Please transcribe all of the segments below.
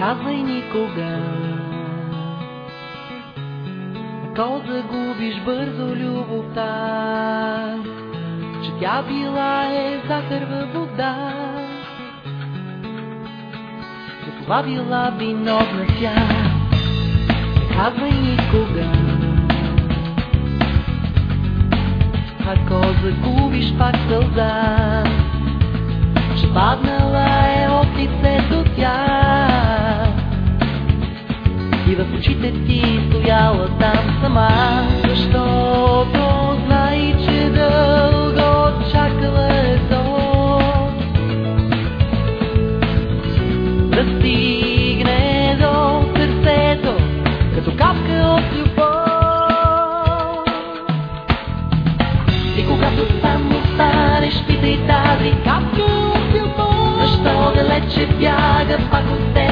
казвай никога. То загубиш бързо любовта, че тя била е захар във вода. За това била виновна тя, не казвай никога. Ако загубиш пак сълза, че паднала е от лицето тя в очите ти стояла там сама. Защото знай, че дълго чакала е то. Да стигне до сърцето, като капка от любов. И когато сам останеш, питай тази капка от любов. Защо далече бяга пак от теб?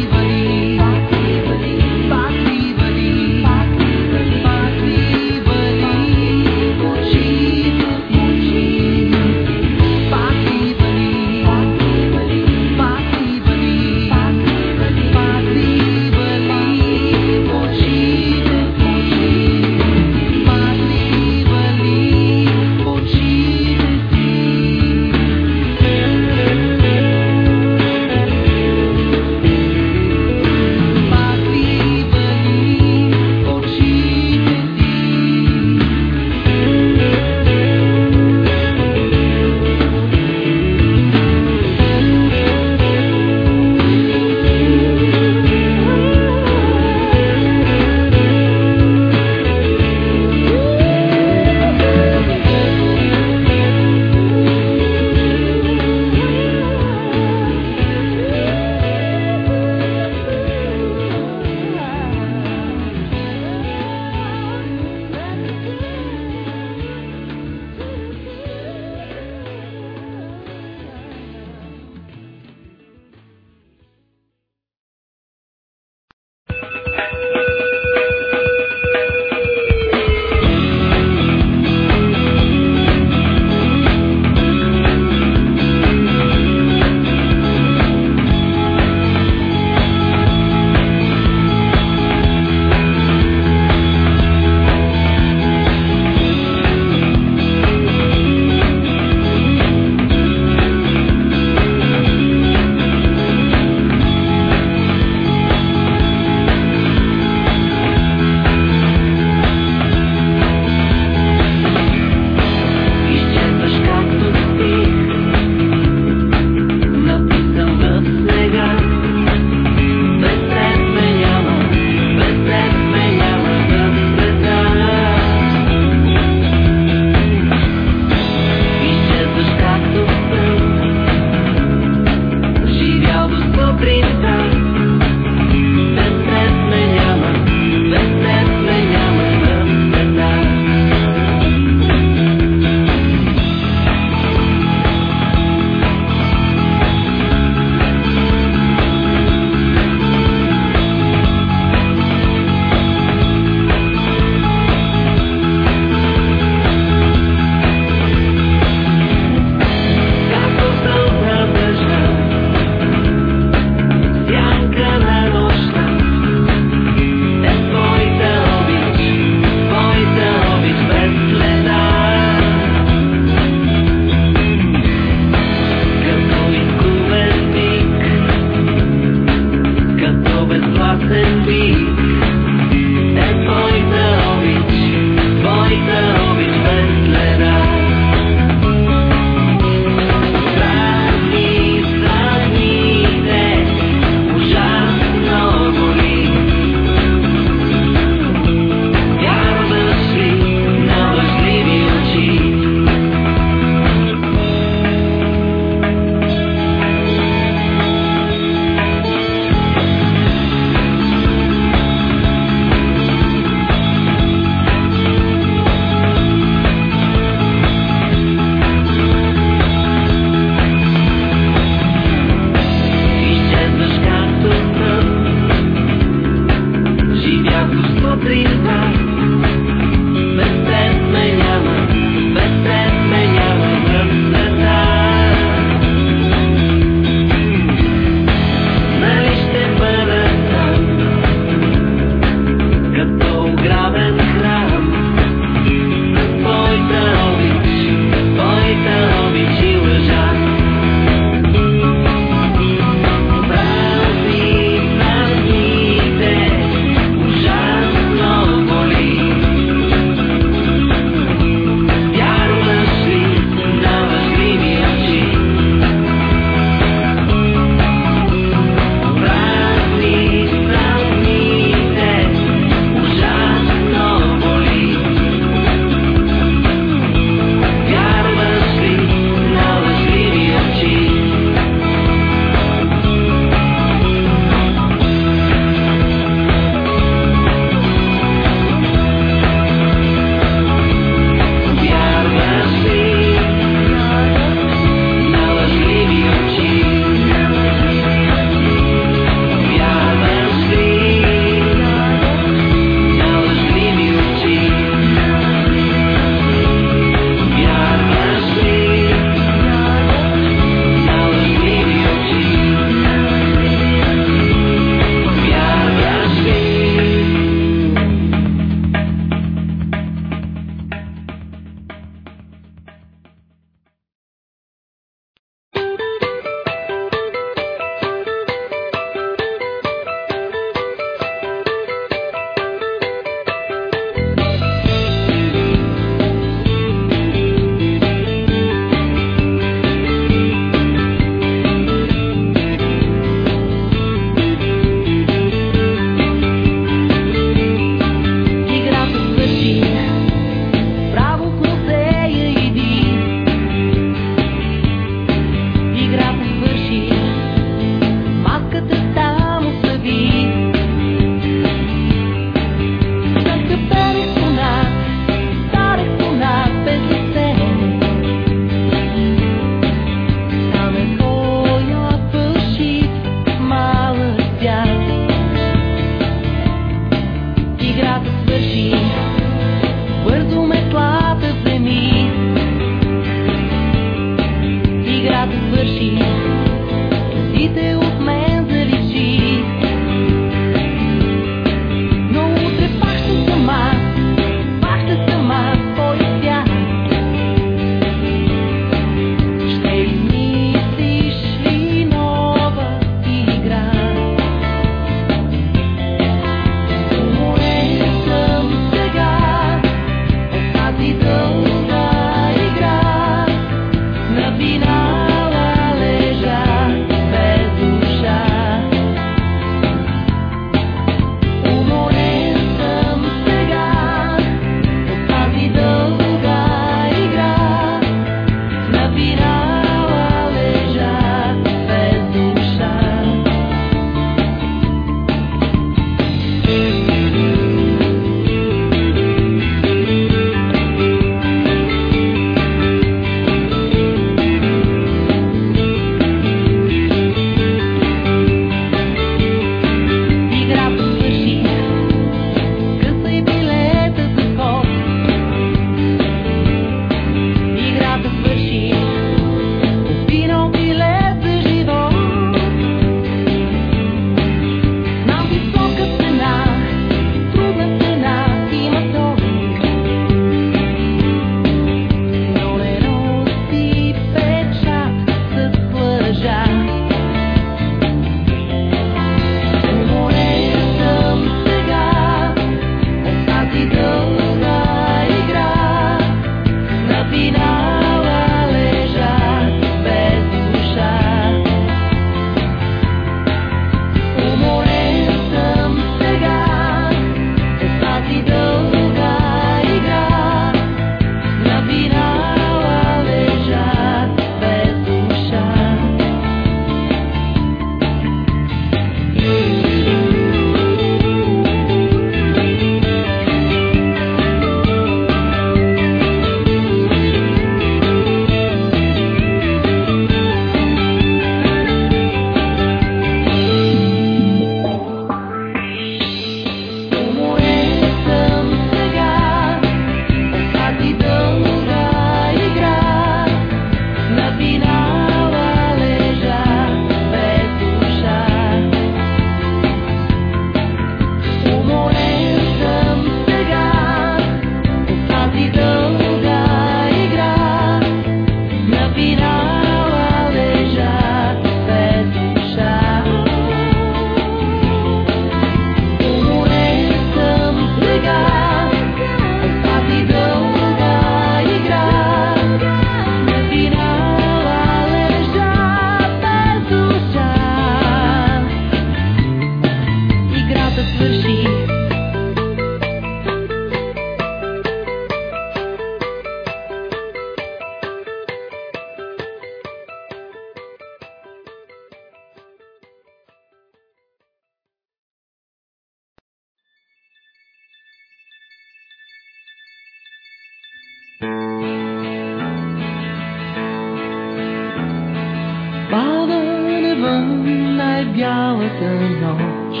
цялата нощ.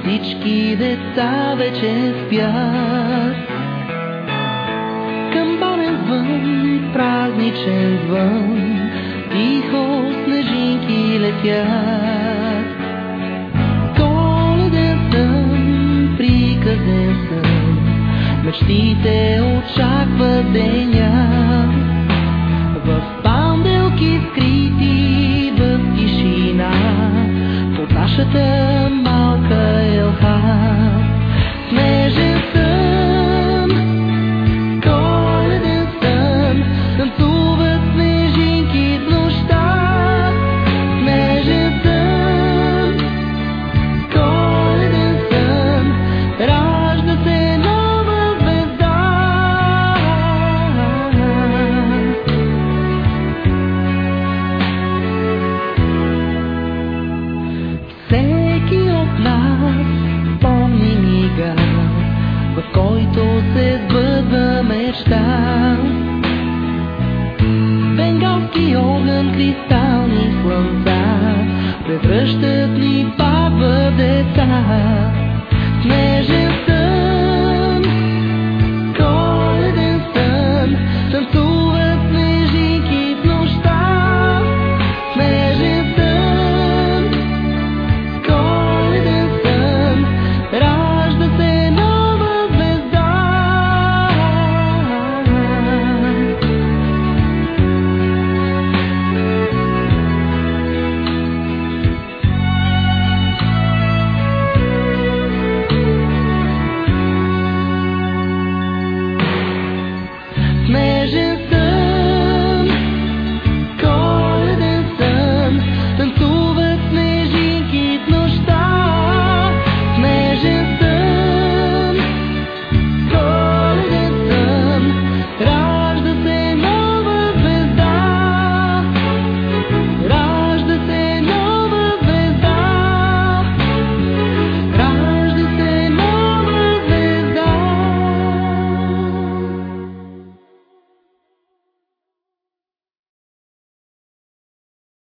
Всички деца вече спят. Камбарен звън, празничен звън, тихо снежинки летят. Коледен сън, приказен сън, мечтите очакват деня. кристални слънца, превръщат ни баба деца.